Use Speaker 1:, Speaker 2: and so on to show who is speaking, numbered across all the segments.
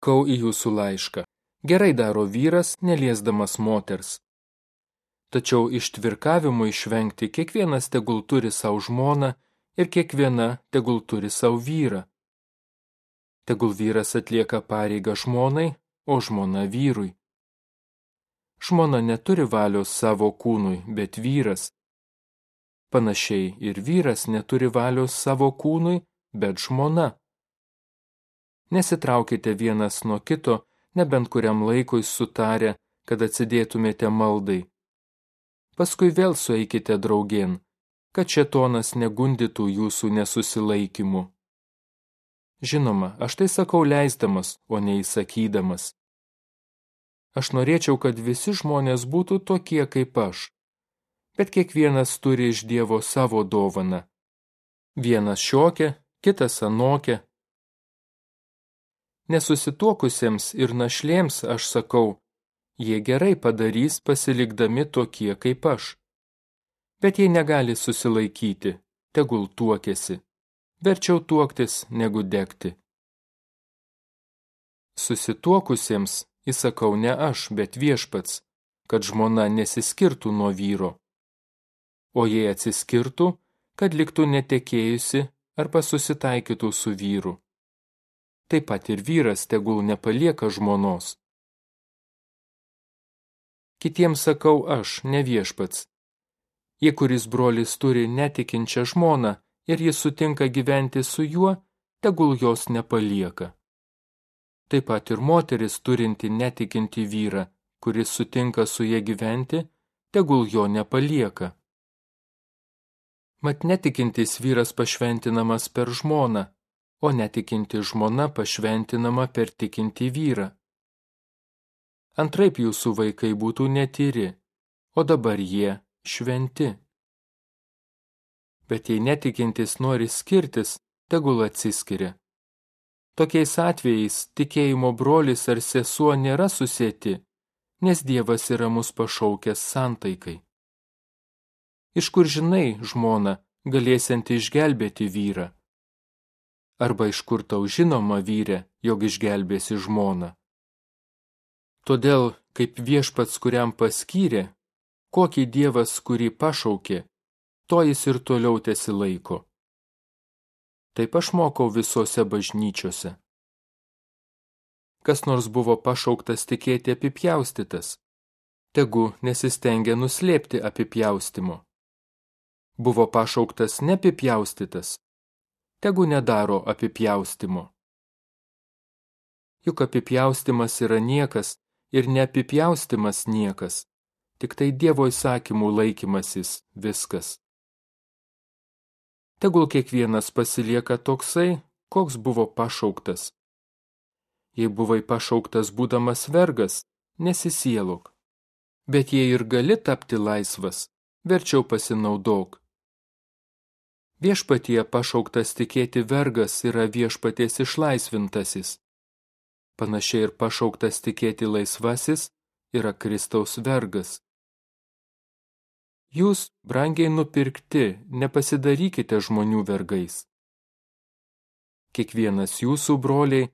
Speaker 1: Kau į jūsų laišką. Gerai daro vyras, neliesdamas moters. Tačiau ištvirkavimų išvengti kiekvienas tegul turi savo žmoną ir kiekviena tegul turi savo vyrą. Tegul vyras atlieka pareigą žmonai, o žmona vyrui. Žmona neturi valios savo kūnui, bet vyras. Panašiai ir vyras neturi valios savo kūnui, bet žmona. Nesitraukite vienas nuo kito, nebent kuriam laikui sutarę, kad atsidėtumėte maldai. Paskui vėl sueikite draugien, kad šetonas negundytų jūsų nesusilaikymu. Žinoma, aš tai sakau leisdamas, o neįsakydamas. Aš norėčiau, kad visi žmonės būtų tokie kaip aš. Bet kiekvienas turi iš Dievo savo dovaną. Vienas šiokia, kitas anokia. Nesusituokusiems ir našlėms aš sakau, jie gerai padarys pasilikdami tokie kaip aš. Bet jei negali susilaikyti, tegul tuokėsi. Verčiau tuoktis negu degti. Susituokusiems įsakau ne aš, bet viešpats, kad žmona nesiskirtų nuo vyro. O jei atsiskirtų, kad liktų netekėjusi arba susitaikytų su vyru. Taip pat ir vyras tegul nepalieka žmonos. Kitiems sakau aš, ne viešpats. Jei kuris brolis turi netikinčią žmoną ir jis sutinka gyventi su juo, tegul jos nepalieka. Taip pat ir moteris turinti netikinti vyrą, kuris sutinka su jie gyventi, tegul jo nepalieka. Mat netikintis vyras pašventinamas per žmoną, o netikinti žmona pašventinama per tikinti vyrą. Antraip jūsų vaikai būtų netyri, o dabar jie šventi. Bet jei netikintis nori skirtis, tegul atsiskiria. Tokiais atvejais tikėjimo brolis ar sesuo nėra susėti, nes Dievas yra mus pašaukęs santaikai. Iš kur žinai, žmona, galėsianti išgelbėti vyrą? Arba iš kur tau žinoma vyrė, jog išgelbėsi žmoną? Todėl, kaip viešpats, kuriam paskyrė, kokį Dievas, kurį pašaukė, to jis ir toliau tesi laiko. Taip aš mokau visose bažnyčiose. Kas nors buvo pašauktas tikėti apipjaustytas, tegu nesistengia nuslėpti apipjaustimo. Buvo pašauktas neapipjaustytas, tegu nedaro apipjaustimo. Juk apipjaustimas yra niekas ir neapipjaustimas niekas, tik tai Dievo įsakymų laikymasis viskas tegul kiekvienas pasilieka toksai, koks buvo pašauktas. Jei buvai pašauktas būdamas vergas, nesisielok. Bet jei ir gali tapti laisvas, verčiau pasinaudok. Viešpatie pašauktas tikėti vergas yra viešpaties išlaisvintasis. Panašiai ir pašauktas tikėti laisvasis yra Kristaus vergas. Jūs, brangiai nupirkti, nepasidarykite žmonių vergais. Kiekvienas jūsų broliai,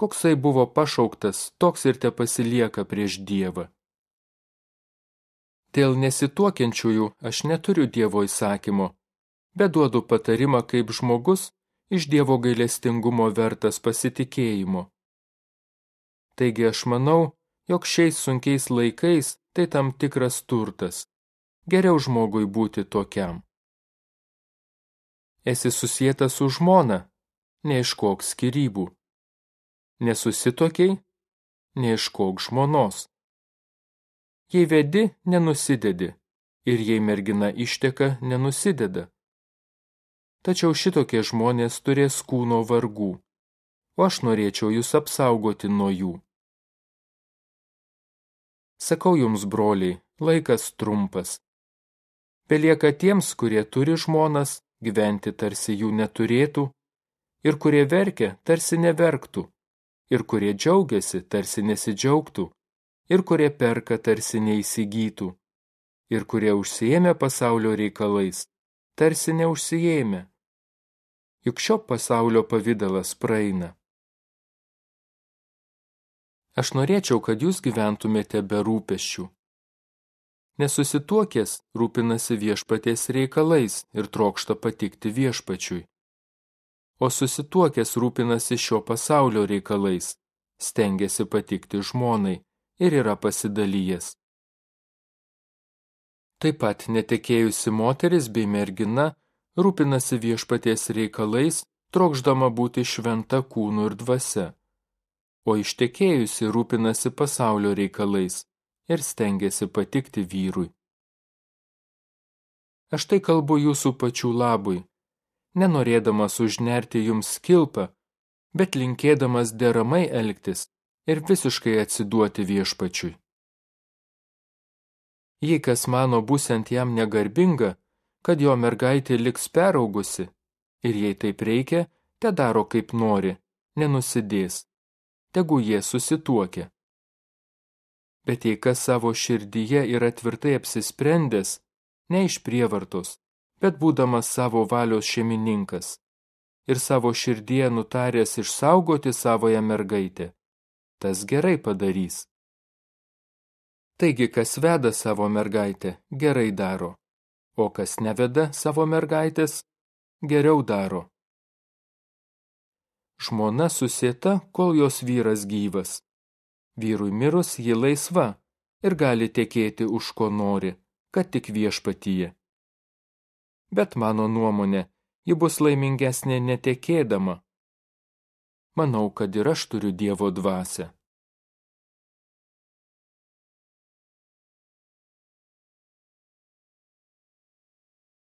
Speaker 1: koksai buvo pašauktas, toks ir te pasilieka prieš Dievą. Dėl nesituokiančiųjų aš neturiu Dievo įsakymo, bet duodu patarimą kaip žmogus iš Dievo gailestingumo vertas pasitikėjimo. Taigi aš manau, jog šiais sunkiais laikais tai tam tikras turtas geriau žmogui būti tokiam. Esi susijęs su žmona, neiškok skirybų. Nesusitokiai, neiškok žmonos. Jei vedi, nenusidedi, ir jei mergina išteka, nenusideda. Tačiau šitokie žmonės turės kūno vargų, o aš norėčiau jūs apsaugoti nuo jų. Sakau jums, broliai, laikas trumpas. Belieka tiems, kurie turi žmonas, gyventi tarsi jų neturėtų, ir kurie verkia, tarsi neverktų, ir kurie džiaugiasi, tarsi nesidžiaugtų, ir kurie perka, tarsi neįsigytų, ir kurie užsijėmė pasaulio reikalais, tarsi neužsijėmė. Juk šio pasaulio pavydalas praeina. Aš norėčiau, kad jūs gyventumėte be rūpeščių. Nesusituokęs rūpinasi viešpaties reikalais ir trokšta patikti viešpačiui. O susituokęs rūpinasi šio pasaulio reikalais, stengiasi patikti žmonai ir yra pasidalyjęs. Taip pat netekėjusi moteris bei mergina rūpinasi viešpaties reikalais, trokšdama būti šventa kūnu ir dvasia o ištekėjusi rūpinasi pasaulio reikalais ir stengiasi patikti vyrui. Aš tai kalbu jūsų pačių labui, nenorėdamas užnerti jums kilpą, bet linkėdamas deramai elgtis ir visiškai atsiduoti viešpačiui. Jei kas mano būsent jam negarbinga, kad jo mergaitė liks peraugusi, ir jei taip reikia, te daro kaip nori, nenusidės tegu jie susituokia. Bet jei kas savo širdyje yra tvirtai apsisprendęs, ne iš prievartos, bet būdamas savo valios šeimininkas ir savo širdyje nutaręs išsaugoti savoją mergaitę, tas gerai padarys. Taigi, kas veda savo mergaitę, gerai daro, o kas neveda savo mergaitės, geriau daro žmona susieta, kol jos vyras gyvas. Vyrui mirus ji laisva ir gali tekėti už ko nori, kad tik viešpatyje. Bet mano nuomonė, ji bus laimingesnė netekėdama. Manau, kad ir aš turiu Dievo dvasę.